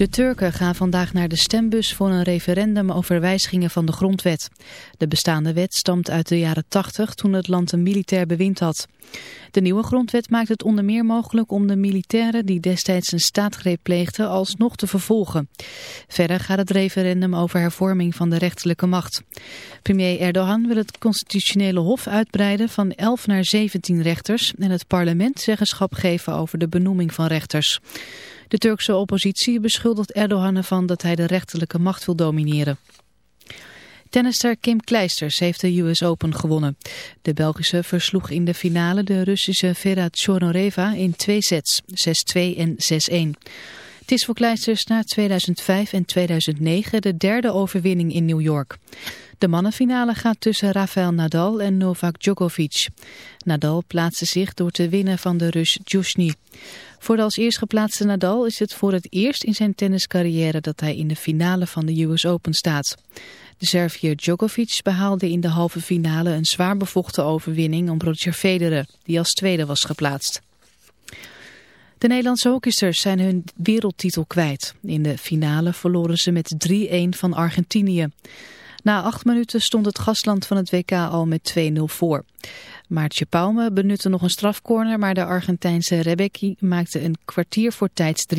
De Turken gaan vandaag naar de stembus voor een referendum over wijzigingen van de grondwet. De bestaande wet stamt uit de jaren 80 toen het land een militair bewind had. De nieuwe grondwet maakt het onder meer mogelijk om de militairen die destijds een staatsgreep pleegden alsnog te vervolgen. Verder gaat het referendum over hervorming van de rechterlijke macht. Premier Erdogan wil het constitutionele hof uitbreiden van 11 naar 17 rechters en het parlement zeggenschap geven over de benoeming van rechters. De Turkse oppositie beschuldigt Erdogan ervan dat hij de rechterlijke macht wil domineren. Tennister Kim Kleisters heeft de US Open gewonnen. De Belgische versloeg in de finale de Russische Vera Tchornoreva in twee sets, 6-2 en 6-1. Het is voor Kleisters na 2005 en 2009 de derde overwinning in New York. De mannenfinale gaat tussen Rafael Nadal en Novak Djokovic. Nadal plaatste zich door te winnen van de Rus Djusny. Voor de als eerst geplaatste Nadal is het voor het eerst in zijn tenniscarrière dat hij in de finale van de US Open staat. De Serviër Djokovic behaalde in de halve finale een zwaar bevochten overwinning om Roger Federer, die als tweede was geplaatst. De Nederlandse hockeysters zijn hun wereldtitel kwijt. In de finale verloren ze met 3-1 van Argentinië. Na acht minuten stond het gastland van het WK al met 2-0 voor. Maartje Pauwme benutte nog een strafcorner, maar de Argentijnse Rebecki maakte een kwartier voor tijds 3-1.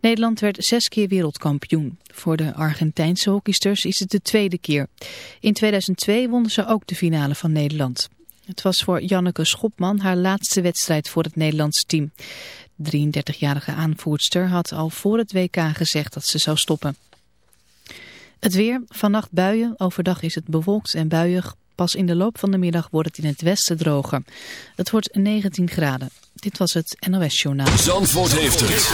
Nederland werd zes keer wereldkampioen. Voor de Argentijnse hockeysters is het de tweede keer. In 2002 wonnen ze ook de finale van Nederland. Het was voor Janneke Schopman haar laatste wedstrijd voor het Nederlandse team. De 33-jarige aanvoerster had al voor het WK gezegd dat ze zou stoppen. Het weer, vannacht buien, overdag is het bewolkt en buiig. Pas in de loop van de middag wordt het in het westen droger. Het wordt 19 graden. Dit was het NOS Journaal. Zandvoort heeft het.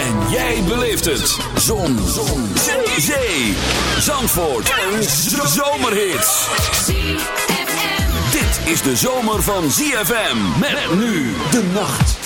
En jij beleeft het. Zon. Zon. Zee. Zandvoort. Een zomerhit. Dit is de zomer van ZFM. Met nu de nacht.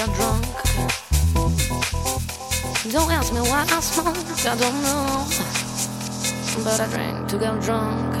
Don't ask me why I smoke, I don't know, but I drink to get drunk.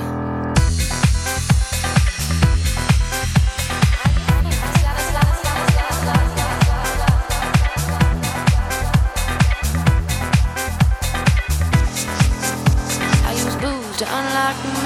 like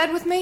bed with me?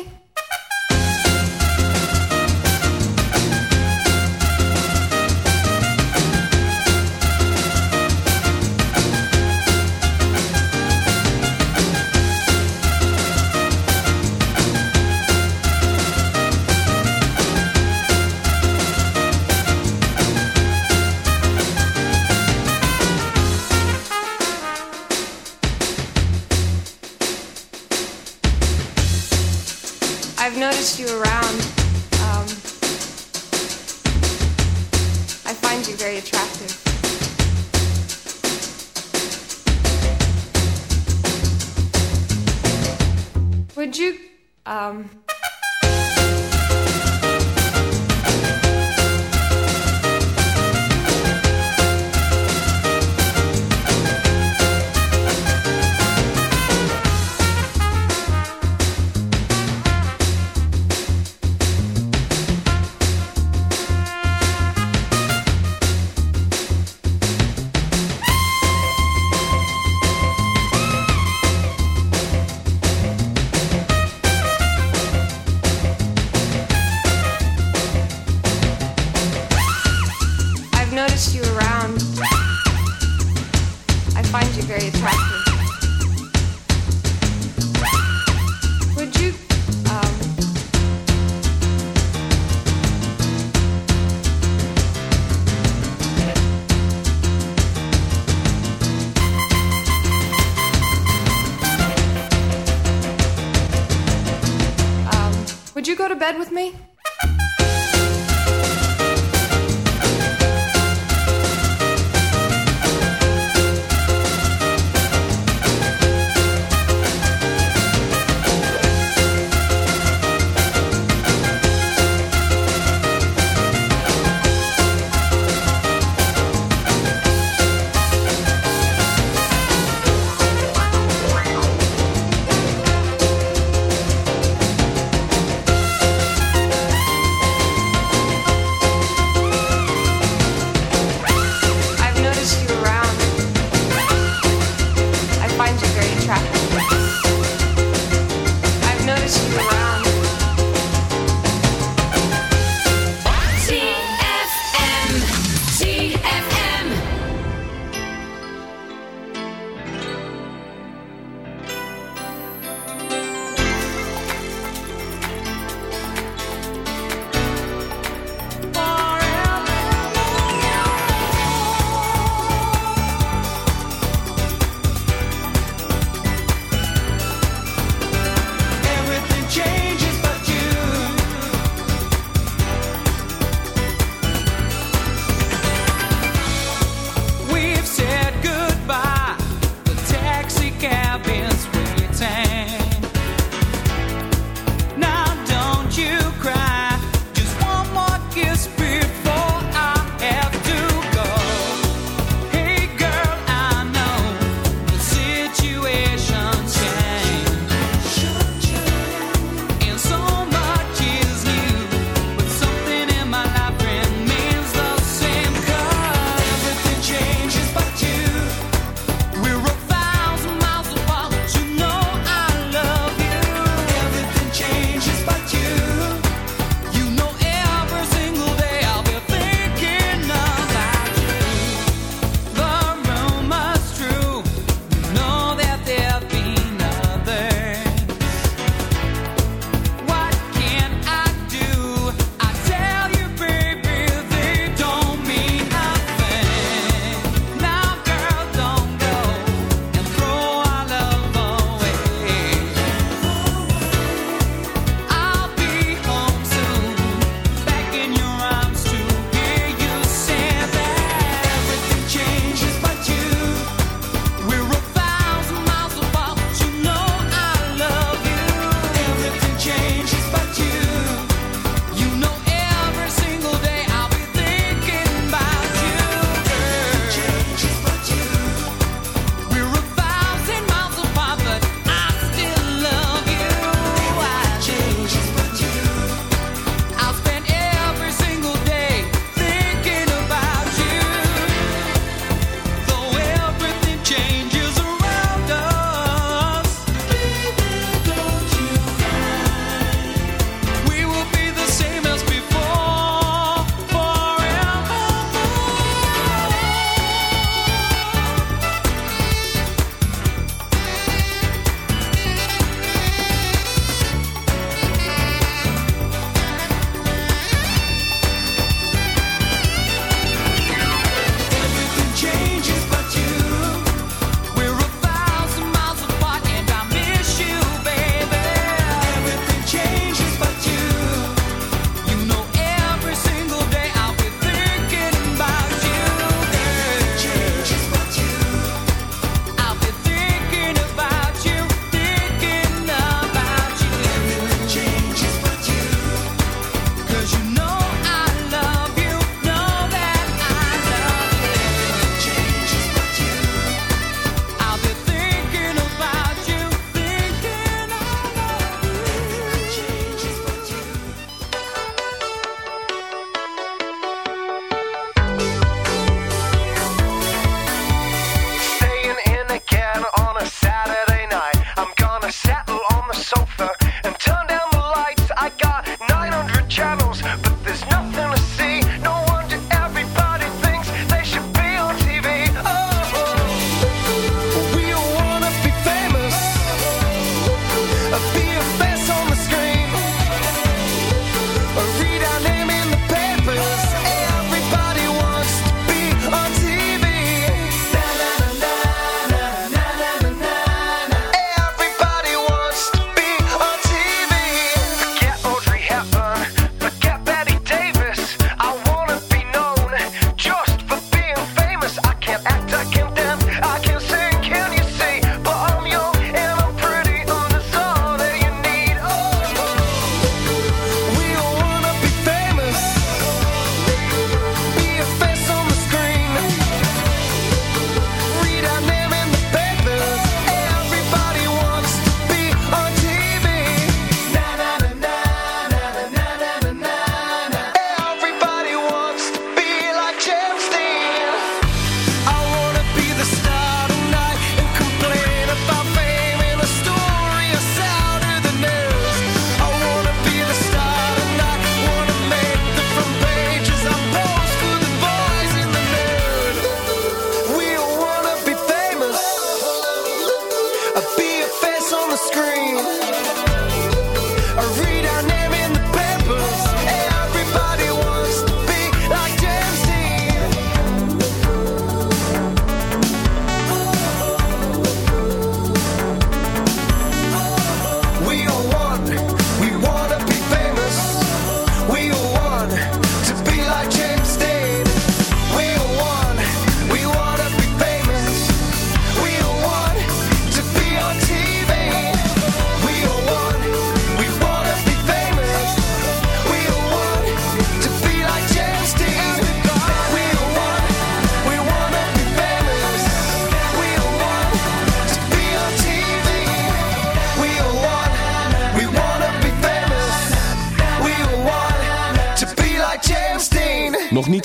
Um,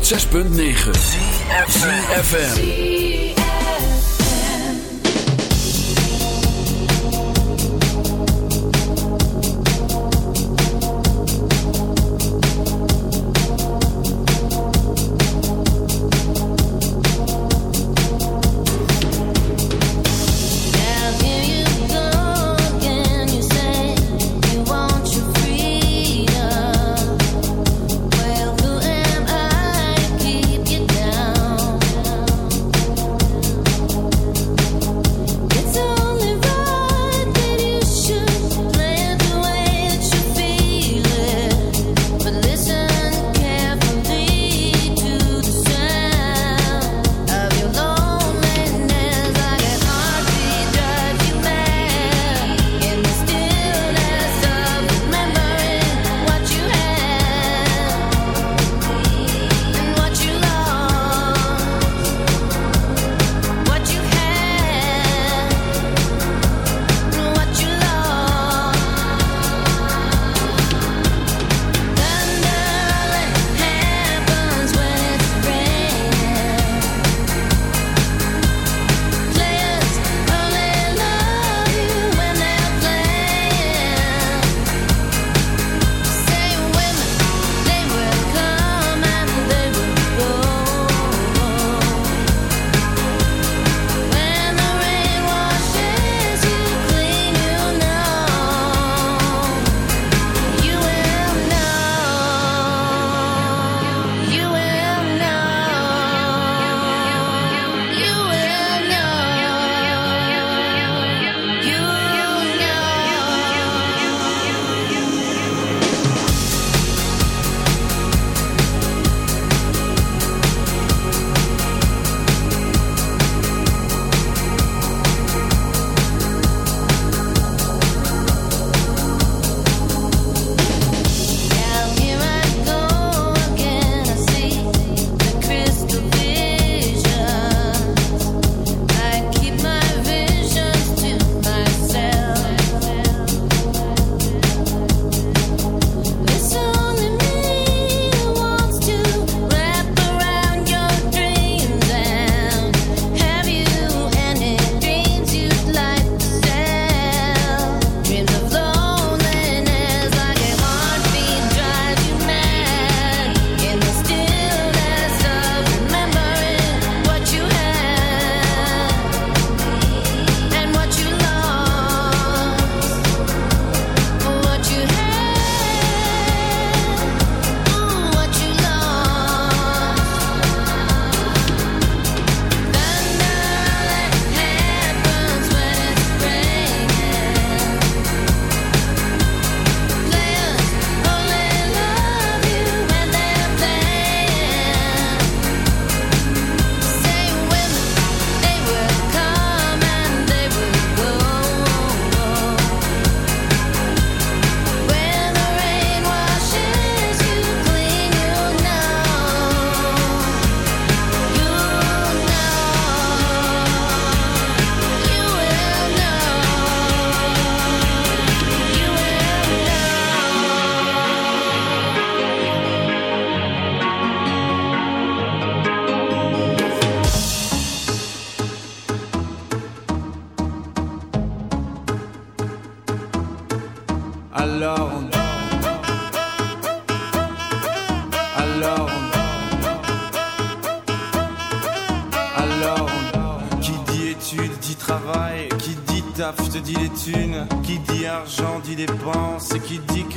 106.9 FM.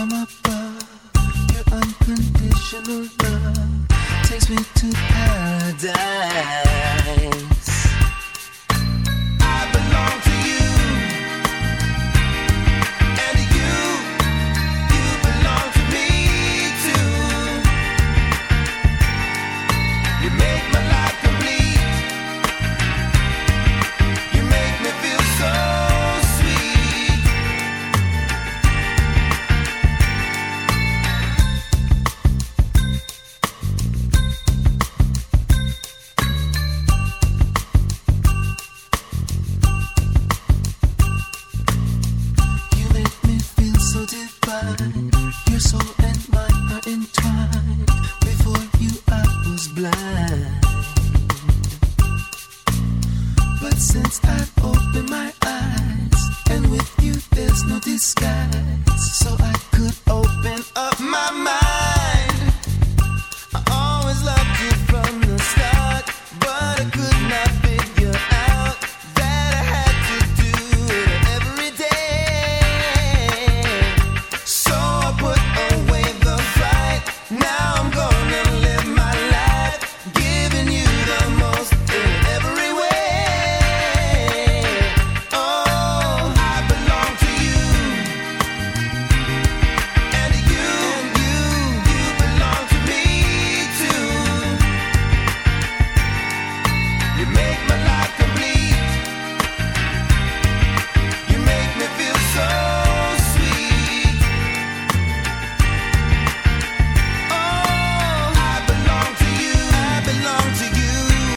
from above. Your unconditional love takes me to paradise.